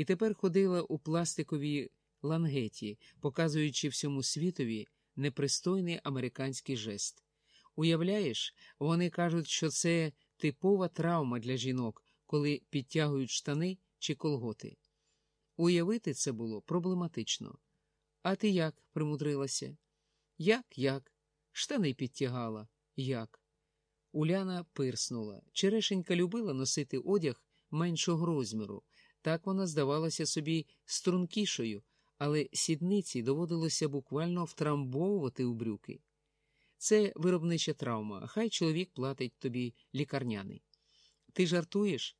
і тепер ходила у пластиковій лангеті, показуючи всьому світові непристойний американський жест. Уявляєш, вони кажуть, що це типова травма для жінок, коли підтягують штани чи колготи. Уявити це було проблематично. А ти як примудрилася? Як, як? Штани підтягала. Як? Уляна пирснула. Черешенька любила носити одяг меншого розміру. Так вона здавалася собі стрункішою, але сідниці доводилося буквально втрамбовувати у брюки. Це виробнича травма, хай чоловік платить тобі лікарняний. Ти жартуєш?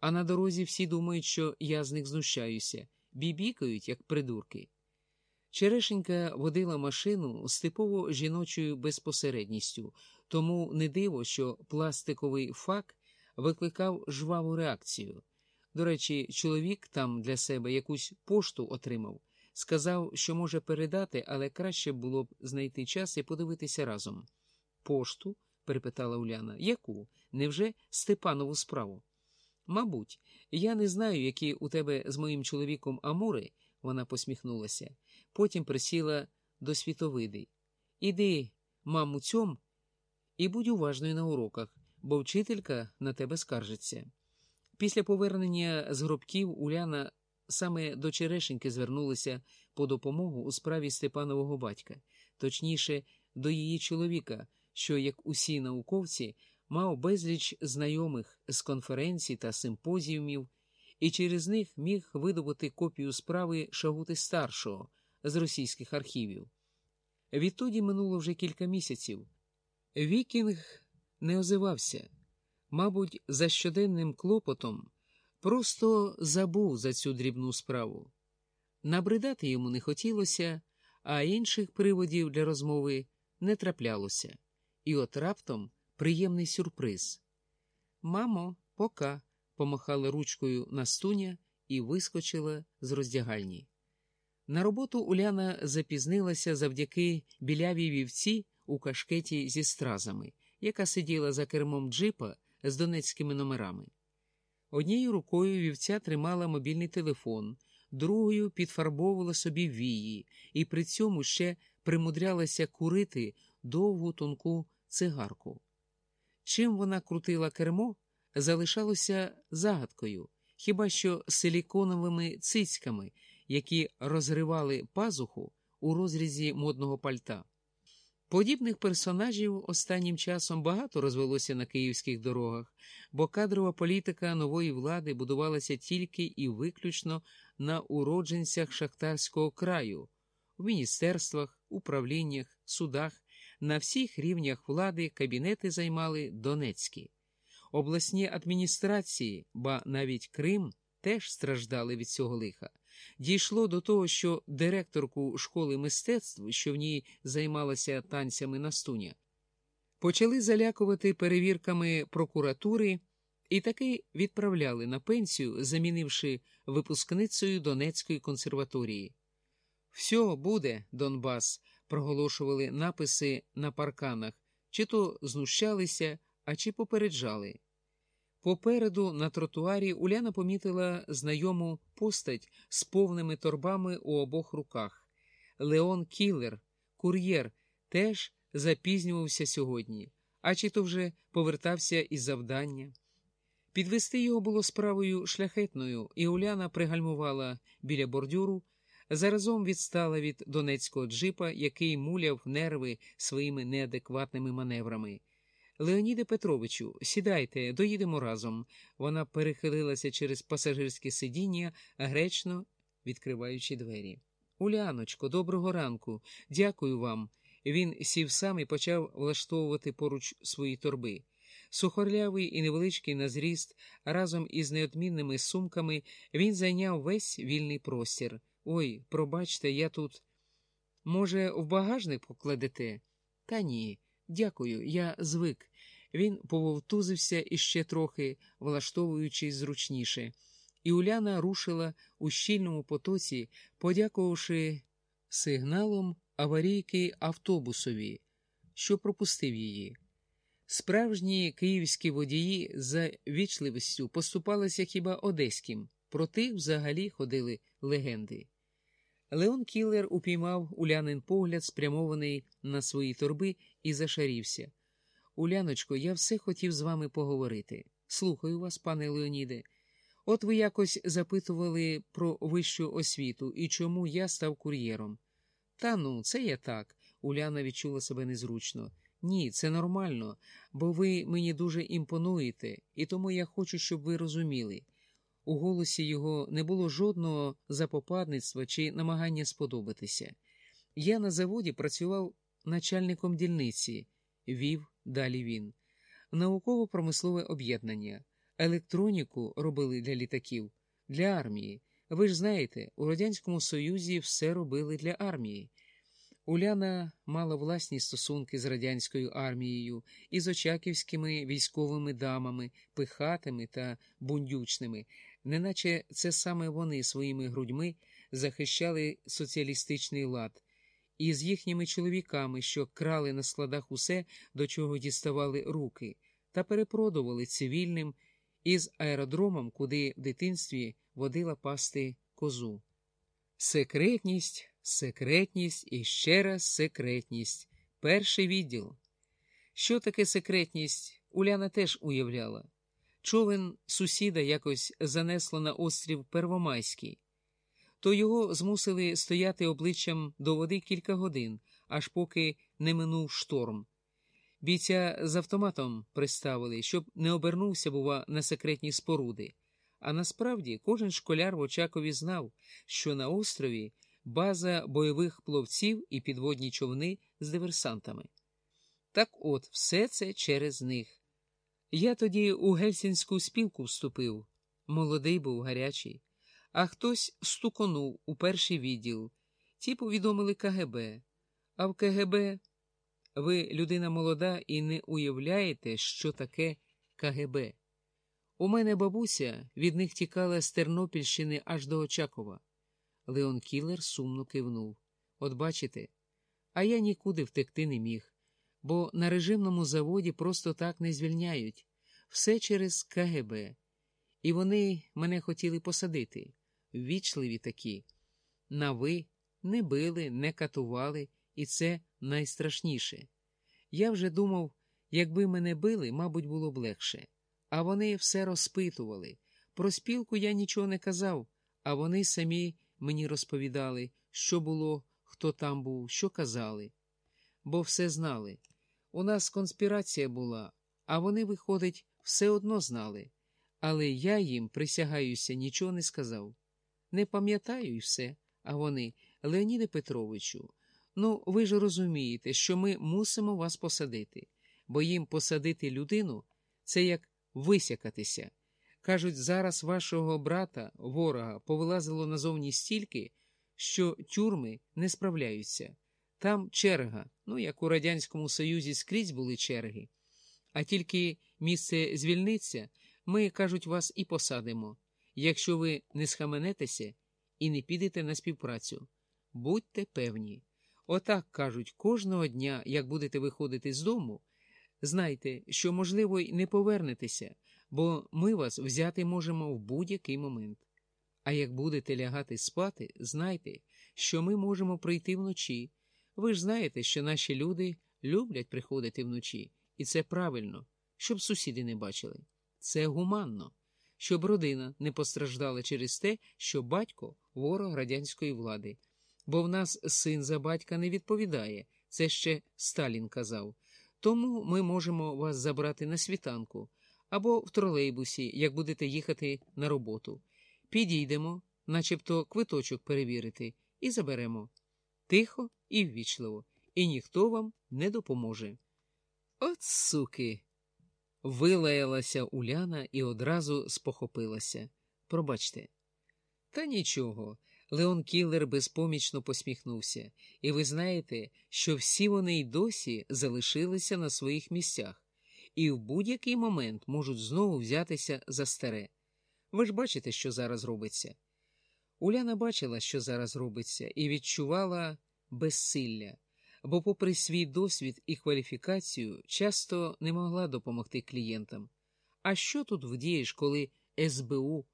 А на дорозі всі думають, що я з них знущаюся, бібікають, як придурки. Черешенька водила машину з типово жіночою безпосередністю, тому не диво, що пластиковий фак викликав жваву реакцію. До речі, чоловік там для себе якусь пошту отримав, сказав, що може передати, але краще було б знайти час і подивитися разом. Пошту? перепитала Уляна. Яку? Невже Степанову справу? Мабуть, я не знаю, які у тебе з моїм чоловіком амури, вона посміхнулася, потім присіла до світовиди. Іди, маму, цьом, і будь уважною на уроках, бо вчителька на тебе скаржиться. Після повернення з гробків Уляна саме до Черешеньки звернулася по допомогу у справі Степанового батька, точніше, до її чоловіка, що, як усі науковці, мав безліч знайомих з конференцій та симпозіумів, і через них міг видобути копію справи Шагути старшого з російських архівів. Відтоді минуло вже кілька місяців. Вікінг не озивався, мабуть, за щоденним клопотом просто забув за цю дрібну справу. Набридати йому не хотілося, а інших приводів для розмови не траплялося. І от раптом приємний сюрприз. Мамо, пока, помахала ручкою Настуня і вискочила з роздягальні. На роботу Уляна запізнилася завдяки білявій вівці у кашкеті зі стразами, яка сиділа за кермом джипа з донецькими номерами. Однією рукою вівця тримала мобільний телефон, другою підфарбовувала собі вії і при цьому ще примудрялася курити довгу тонку цигарку. Чим вона крутила кермо, залишалося загадкою, хіба що силіконовими цицьками, які розривали пазуху у розрізі модного пальта. Подібних персонажів останнім часом багато розвелося на київських дорогах, бо кадрова політика нової влади будувалася тільки і виключно на уродженцях шахтарського краю, в міністерствах, управліннях, судах, на всіх рівнях влади кабінети займали Донецькі. Обласні адміністрації, ба навіть Крим, теж страждали від цього лиха. Дійшло до того, що директорку школи мистецтв, що в ній займалася танцями Настуня, почали залякувати перевірками прокуратури і таки відправляли на пенсію, замінивши випускницею Донецької консерваторії. Все буде, Донбас, проголошували написи на парканах, чи то знущалися, а чи попереджали. Попереду на тротуарі Уляна помітила знайому постать з повними торбами у обох руках. Леон Кілер, кур'єр, теж запізнювався сьогодні, а чи то вже повертався із завдання. Підвести його було справою шляхетною, і Уляна пригальмувала біля бордюру, заразом відстала від донецького джипа, який муляв нерви своїми неадекватними маневрами. Леоніде Петровичу, сідайте, доїдемо разом. Вона перехилилася через пасажирське сидіння, гречно відкриваючи двері. Уляночко, доброго ранку, дякую вам. Він сів сам і почав влаштовувати поруч свої торби. Сухорлявий і невеличкий на зріст, разом із неодмінними сумками, він зайняв весь вільний простір. Ой, пробачте, я тут. Може, в багажник покладете? Та ні. Дякую, я звик. Він пововтузився іще трохи, влаштовуючись зручніше, і Уляна рушила у щільному потоці, подякувавши сигналом аварійки автобусові, що пропустив її. Справжні київські водії за вічливістю поступалися хіба одеським. Про тих взагалі ходили легенди. Леон Кіллер упіймав улянин погляд, спрямований на свої торби, і зашарівся. Уляночко, я все хотів з вами поговорити. Слухаю вас, пане Леоніде. От ви якось запитували про вищу освіту і чому я став кур'єром. Та ну, це я так. Уляна відчула себе незручно. Ні, це нормально, бо ви мені дуже імпонуєте, і тому я хочу, щоб ви розуміли. У голосі його не було жодного запопадництва чи намагання сподобатися. Я на заводі працював начальником дільниці, вів далі він, науково-промислове об'єднання, електроніку робили для літаків, для армії. Ви ж знаєте, у Радянському Союзі все робили для армії. Уляна мала власні стосунки з радянською армією і з очаківськими військовими дамами, пихатими та бундючними, неначе це саме вони своїми грудьми захищали соціалістичний лад, і з їхніми чоловіками, що крали на складах усе, до чого діставали руки, та перепродували цивільним із аеродромом, куди в дитинстві водила пасти козу. Секретність, секретність і ще раз секретність. Перший відділ. Що таке секретність, Уляна теж уявляла. Човен сусіда якось занесло на острів Первомайський, то його змусили стояти обличчям до води кілька годин, аж поки не минув шторм. Бійця з автоматом приставили, щоб не обернувся, бува, на секретні споруди. А насправді кожен школяр в Очакові знав, що на острові база бойових пловців і підводні човни з диверсантами. Так от, все це через них. Я тоді у гельсінську спілку вступив, молодий був гарячий, а хтось стуконув у перший відділ. Ті повідомили КГБ. А в КГБ ви людина молода і не уявляєте, що таке КГБ. У мене бабуся від них тікала з Тернопільщини аж до Очакова. Леон Кілер сумно кивнув. От бачите, а я нікуди втекти не міг, бо на режимному заводі просто так не звільняють. Все через КГБ. І вони мене хотіли посадити. Ввічливі такі. На ви не били, не катували, і це найстрашніше. Я вже думав, якби мене били, мабуть, було б легше. А вони все розпитували. Про спілку я нічого не казав, а вони самі мені розповідали, що було, хто там був, що казали. Бо все знали. У нас конспірація була, а вони, виходить, все одно знали. Але я їм, присягаюся, нічого не сказав. Не пам'ятаю і все, а вони, Леоніде Петровичу, ну ви ж розумієте, що ми мусимо вас посадити, бо їм посадити людину це як висякатися. Кажуть, зараз вашого брата, ворога, повилазило назовні стільки, що тюрми не справляються. Там черга, ну як у Радянському Союзі скрізь були черги. А тільки місце звільниться, ми, кажуть, вас і посадимо, якщо ви не схаменетеся і не підете на співпрацю. Будьте певні. Отак кажуть, кожного дня, як будете виходити з дому, знайте, що, можливо, й не повернетеся, бо ми вас взяти можемо в будь-який момент. А як будете лягати спати, знайте, що ми можемо прийти вночі. Ви ж знаєте, що наші люди люблять приходити вночі, і це правильно, щоб сусіди не бачили. Це гуманно, щоб родина не постраждала через те, що батько ворог радянської влади. Бо в нас син за батька не відповідає, це ще Сталін казав. Тому ми можемо вас забрати на світанку або в тролейбусі, як будете їхати на роботу. Підійдемо, начебто квиточок перевірити, і заберемо. Тихо і ввічливо, і ніхто вам не допоможе. От суки. Вилаялася Уляна і одразу спохопилася. Пробачте. Та нічого. Леон Кіллер безпомічно посміхнувся, і ви знаєте, що всі вони й досі залишилися на своїх місцях, і в будь-який момент можуть знову взятися за старе. Ви ж бачите, що зараз робиться. Уляна бачила, що зараз робиться, і відчувала безсилля, бо, попри свій досвід і кваліфікацію, часто не могла допомогти клієнтам. А що тут вдієш, коли СБУ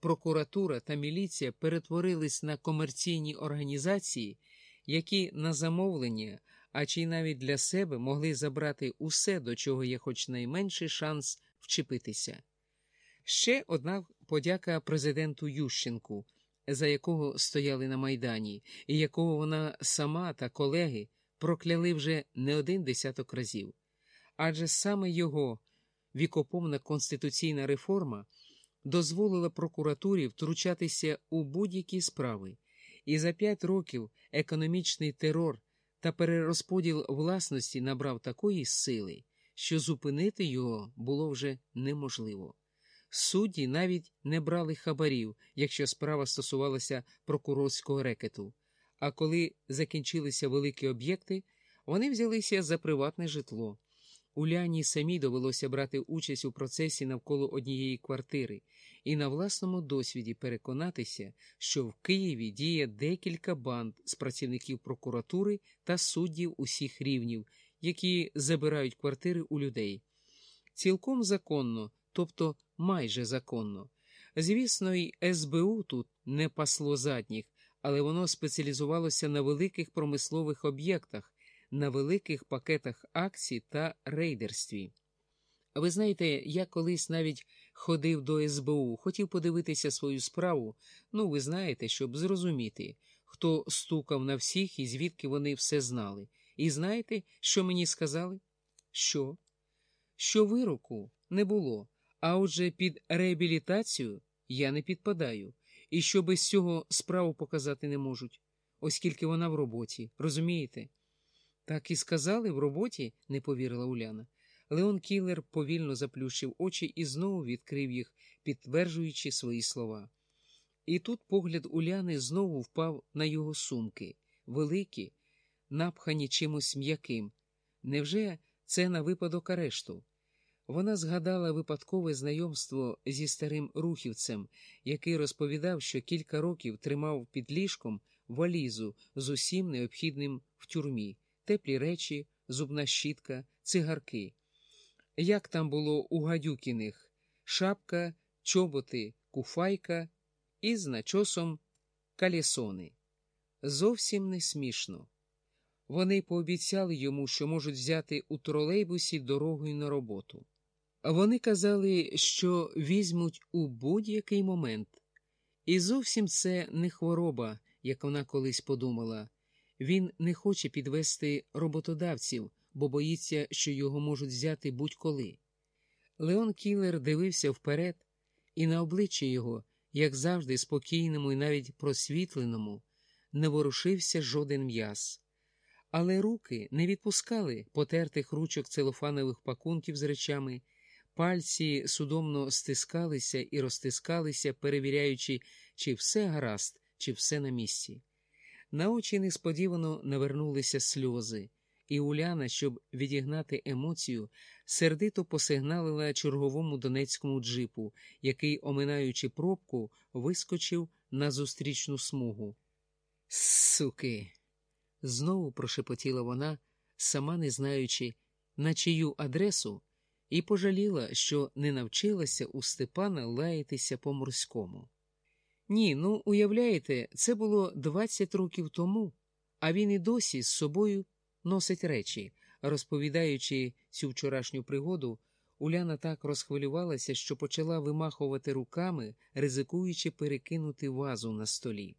прокуратура та міліція перетворились на комерційні організації, які на замовлення, а чи навіть для себе могли забрати усе, до чого є хоч найменший шанс вчепитися. Ще одна подяка президенту Ющенку, за якого стояли на Майдані, і якого вона сама та колеги прокляли вже не один десяток разів. Адже саме його вікоповна конституційна реформа дозволила прокуратурі втручатися у будь-які справи, і за п'ять років економічний терор та перерозподіл власності набрав такої сили, що зупинити його було вже неможливо. Судді навіть не брали хабарів, якщо справа стосувалася прокурорського рекету. А коли закінчилися великі об'єкти, вони взялися за приватне житло. Уляні самій довелося брати участь у процесі навколо однієї квартири і на власному досвіді переконатися, що в Києві діє декілька банд з працівників прокуратури та суддів усіх рівнів, які забирають квартири у людей. Цілком законно, тобто майже законно. Звісно, й СБУ тут не пасло задніх, але воно спеціалізувалося на великих промислових об'єктах на великих пакетах акцій та рейдерстві. Ви знаєте, я колись навіть ходив до СБУ, хотів подивитися свою справу. Ну, ви знаєте, щоб зрозуміти, хто стукав на всіх і звідки вони все знали. І знаєте, що мені сказали? Що? Що вироку не було, а отже, під реабілітацію я не підпадаю, і що без цього справу показати не можуть, оскільки вона в роботі, розумієте? Так і сказали в роботі, не повірила Уляна. Леон Кілер повільно заплющив очі і знову відкрив їх, підтверджуючи свої слова. І тут погляд Уляни знову впав на його сумки, великі, напхані чимось м'яким. Невже це на випадок арешту? Вона згадала випадкове знайомство зі старим рухівцем, який розповідав, що кілька років тримав під ліжком валізу з усім необхідним в тюрмі теплі речі, зубна щітка, цигарки. Як там було у гадюкіних шапка, чоботи, куфайка і з начосом калісони. Зовсім не смішно. Вони пообіцяли йому, що можуть взяти у тролейбусі дорогою на роботу. Вони казали, що візьмуть у будь-який момент. І зовсім це не хвороба, як вона колись подумала. Він не хоче підвести роботодавців, бо боїться, що його можуть взяти будь-коли. Леон Кілер дивився вперед, і на обличчі його, як завжди, спокійному і навіть просвітленому, не ворушився жоден м'яз. Але руки не відпускали потертих ручок целофанових пакунків з речами, пальці судомно стискалися і розтискалися, перевіряючи, чи все гаразд, чи все на місці. На очі несподівано навернулися сльози, і Уляна, щоб відігнати емоцію, сердито посигналила черговому донецькому джипу, який, оминаючи пробку, вискочив на зустрічну смугу. Суки. знову прошепотіла вона, сама не знаючи, на чию адресу, і пожаліла, що не навчилася у Степана лаятися по морському. Ні, ну уявляєте, це було 20 років тому, а він і досі з собою носить речі. Розповідаючи цю вчорашню пригоду, Уляна так розхвилювалася, що почала вимахувати руками, ризикуючи перекинути вазу на столі.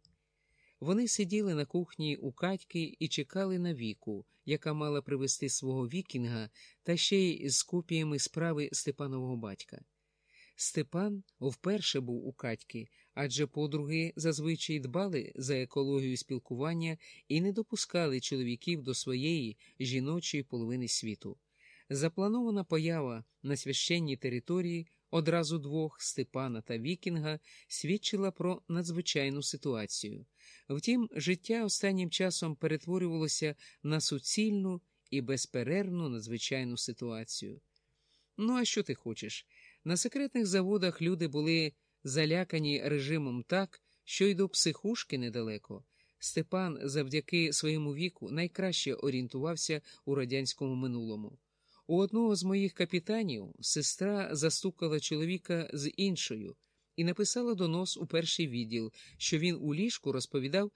Вони сиділи на кухні у катьки і чекали на віку, яка мала привезти свого вікінга та ще й з копіями справи Степанового батька. Степан вперше був у катьки, адже подруги зазвичай дбали за екологію спілкування і не допускали чоловіків до своєї жіночої половини світу. Запланована поява на священній території одразу двох Степана та Вікінга свідчила про надзвичайну ситуацію. Втім, життя останнім часом перетворювалося на суцільну і безперервну надзвичайну ситуацію. Ну, а що ти хочеш? На секретних заводах люди були залякані режимом так, що й до психушки недалеко. Степан завдяки своєму віку найкраще орієнтувався у радянському минулому. У одного з моїх капітанів сестра застукала чоловіка з іншою, і написала донос у перший відділ, що він у ліжку розповідав